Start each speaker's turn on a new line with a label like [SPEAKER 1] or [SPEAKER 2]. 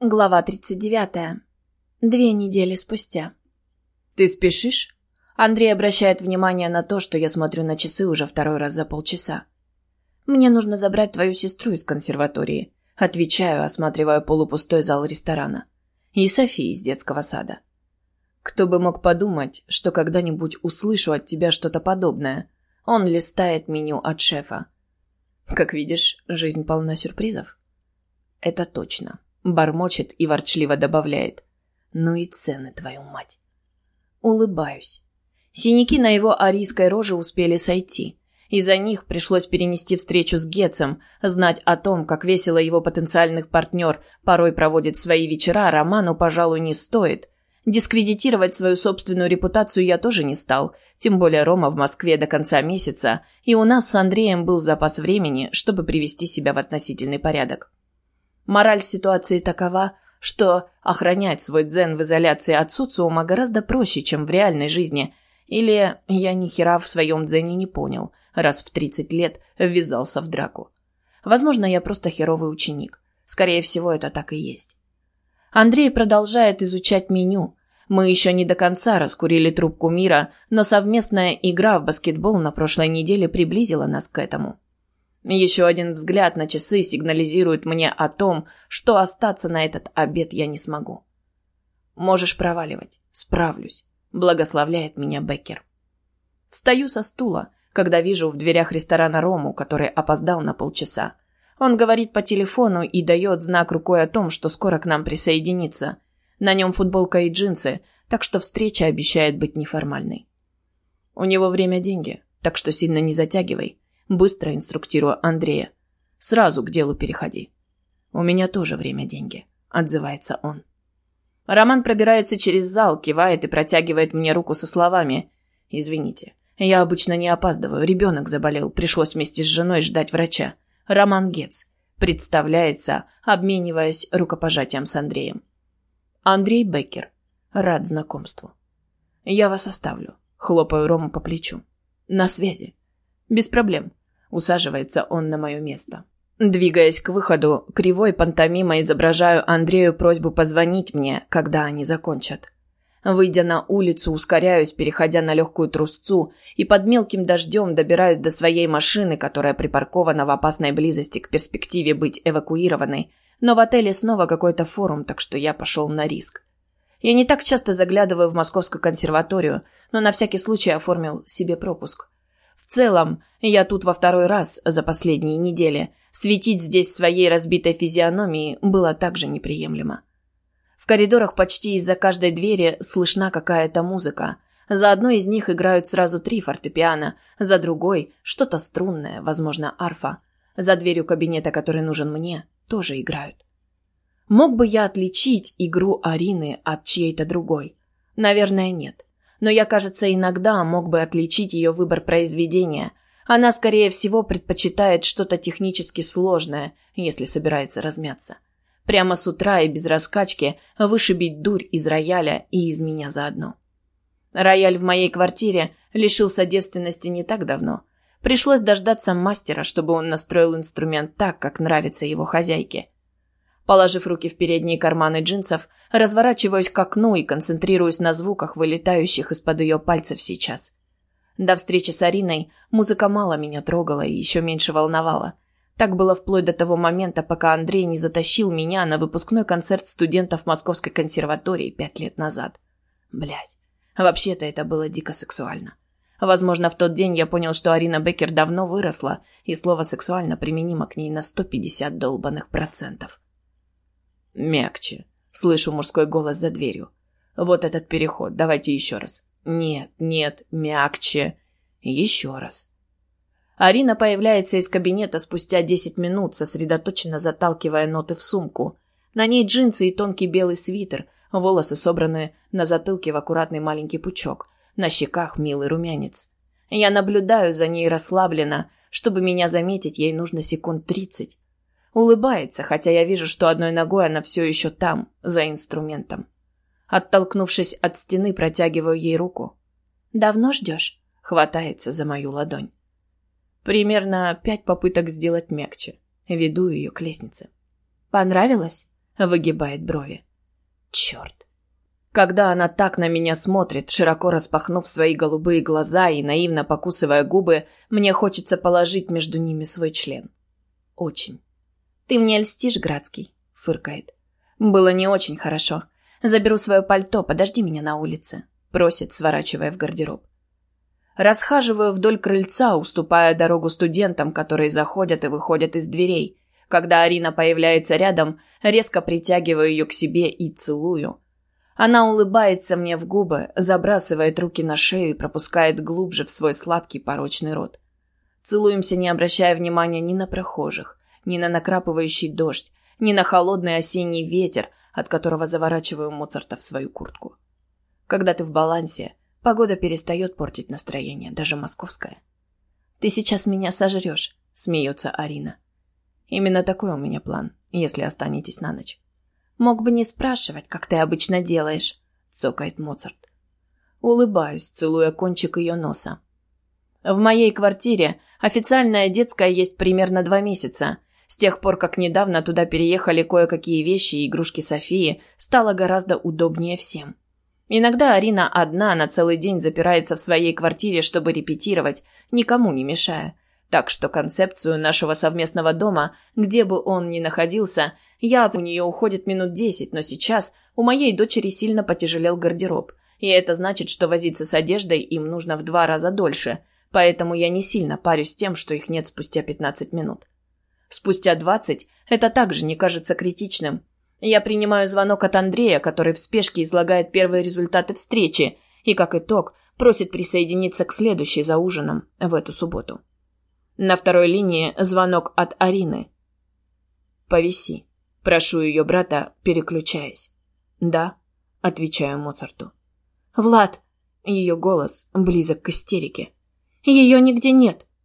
[SPEAKER 1] Глава 39. Две недели спустя.
[SPEAKER 2] «Ты спешишь?» Андрей обращает внимание на то, что я смотрю на часы уже второй раз за полчаса. «Мне нужно забрать твою сестру из консерватории», отвечаю, осматривая полупустой зал ресторана. «И Софии из детского сада». «Кто бы мог подумать, что когда-нибудь услышу от тебя что-то подобное?» Он листает меню от шефа. «Как видишь, жизнь полна сюрпризов». «Это точно». Бормочет и ворчливо добавляет. Ну и цены, твою мать. Улыбаюсь. Синяки на его арийской роже успели сойти. Из-за них пришлось перенести встречу с Гетцем, знать о том, как весело его потенциальный партнер порой проводит свои вечера, Роману, пожалуй, не стоит. Дискредитировать свою собственную репутацию я тоже не стал, тем более Рома в Москве до конца месяца, и у нас с Андреем был запас времени, чтобы привести себя в относительный порядок. Мораль ситуации такова, что охранять свой дзен в изоляции от социума гораздо проще, чем в реальной жизни. Или я ни хера в своем дзене не понял, раз в 30 лет ввязался в драку. Возможно, я просто херовый ученик. Скорее всего, это так и есть. Андрей продолжает изучать меню. Мы еще не до конца раскурили трубку мира, но совместная игра в баскетбол на прошлой неделе приблизила нас к этому. Еще один взгляд на часы сигнализирует мне о том, что остаться на этот обед я не смогу. «Можешь проваливать. Справлюсь», – благословляет меня Беккер. Встаю со стула, когда вижу в дверях ресторана Рому, который опоздал на полчаса. Он говорит по телефону и дает знак рукой о том, что скоро к нам присоединится. На нем футболка и джинсы, так что встреча обещает быть неформальной. У него время деньги, так что сильно не затягивай. Быстро инструктирую Андрея. Сразу к делу переходи. У меня тоже время деньги, отзывается он. Роман пробирается через зал, кивает и протягивает мне руку со словами: "Извините, я обычно не опаздываю. Ребенок заболел, пришлось вместе с женой ждать врача. Роман Гец представляется, обмениваясь рукопожатием с Андреем. Андрей Беккер. Рад знакомству. Я вас оставлю. Хлопаю Рому по плечу. На связи. Без проблем. Усаживается он на мое место. Двигаясь к выходу, кривой пантомимой изображаю Андрею просьбу позвонить мне, когда они закончат. Выйдя на улицу, ускоряюсь, переходя на легкую трусцу, и под мелким дождем добираюсь до своей машины, которая припаркована в опасной близости к перспективе быть эвакуированной. Но в отеле снова какой-то форум, так что я пошел на риск. Я не так часто заглядываю в Московскую консерваторию, но на всякий случай оформил себе пропуск. Целом, я тут во второй раз за последние недели. Светить здесь своей разбитой физиономией было также неприемлемо. В коридорах почти из-за каждой двери слышна какая-то музыка. За одной из них играют сразу три фортепиано, за другой – что-то струнное, возможно, арфа. За дверью кабинета, который нужен мне, тоже играют. Мог бы я отличить игру Арины от чьей-то другой? Наверное, нет но я, кажется, иногда мог бы отличить ее выбор произведения. Она, скорее всего, предпочитает что-то технически сложное, если собирается размяться. Прямо с утра и без раскачки вышибить дурь из рояля и из меня заодно. Рояль в моей квартире лишился девственности не так давно. Пришлось дождаться мастера, чтобы он настроил инструмент так, как нравится его хозяйке. Положив руки в передние карманы джинсов, разворачиваюсь к окну и концентрируюсь на звуках, вылетающих из-под ее пальцев сейчас. До встречи с Ариной музыка мало меня трогала и еще меньше волновала. Так было вплоть до того момента, пока Андрей не затащил меня на выпускной концерт студентов Московской консерватории пять лет назад. Блять, вообще-то это было дико сексуально. Возможно, в тот день я понял, что Арина Беккер давно выросла, и слово «сексуально» применимо к ней на 150 долбанных процентов. «Мягче», — слышу мужской голос за дверью. «Вот этот переход, давайте еще раз». «Нет, нет, мягче». «Еще раз». Арина появляется из кабинета спустя десять минут, сосредоточенно заталкивая ноты в сумку. На ней джинсы и тонкий белый свитер, волосы собраны на затылке в аккуратный маленький пучок, на щеках милый румянец. Я наблюдаю за ней расслабленно. Чтобы меня заметить, ей нужно секунд тридцать. Улыбается, хотя я вижу, что одной ногой она все еще там, за инструментом. Оттолкнувшись от стены, протягиваю ей руку. «Давно ждешь?» — хватается за мою ладонь. Примерно пять попыток сделать мягче. Веду ее к лестнице. «Понравилось?» выгибает брови. Черт. Когда она так на меня смотрит, широко распахнув свои голубые глаза и наивно покусывая губы, мне хочется положить между ними свой член. Очень. «Ты мне льстишь, Градский», — фыркает. «Было не очень хорошо. Заберу свое пальто, подожди меня на улице», — просит, сворачивая в гардероб. Расхаживаю вдоль крыльца, уступая дорогу студентам, которые заходят и выходят из дверей. Когда Арина появляется рядом, резко притягиваю ее к себе и целую. Она улыбается мне в губы, забрасывает руки на шею и пропускает глубже в свой сладкий порочный рот. Целуемся, не обращая внимания ни на прохожих, ни на накрапывающий дождь, ни на холодный осенний ветер, от которого заворачиваю Моцарта в свою куртку. Когда ты в балансе, погода перестает портить настроение, даже московская. «Ты сейчас меня сожрешь», — смеется Арина. Именно такой у меня план, если останетесь на ночь. Мог бы не спрашивать, как ты обычно делаешь, цокает Моцарт. Улыбаюсь, целуя кончик ее носа. В моей квартире официальная детская есть примерно два месяца. Тех пор, как недавно туда переехали кое-какие вещи и игрушки Софии, стало гораздо удобнее всем. Иногда Арина одна на целый день запирается в своей квартире, чтобы репетировать, никому не мешая. Так что концепцию нашего совместного дома, где бы он ни находился, я у нее уходит минут десять, но сейчас у моей дочери сильно потяжелел гардероб. И это значит, что возиться с одеждой им нужно в два раза дольше. Поэтому я не сильно парюсь тем, что их нет спустя 15 минут. Спустя 20 это также не кажется критичным. Я принимаю звонок от Андрея, который в спешке излагает первые результаты встречи и, как итог, просит присоединиться к следующей за ужином в эту субботу. На второй линии звонок от Арины. «Повиси». Прошу ее брата, переключаясь. «Да», — отвечаю Моцарту.
[SPEAKER 1] «Влад!» — ее голос близок к истерике. «Ее нигде нет.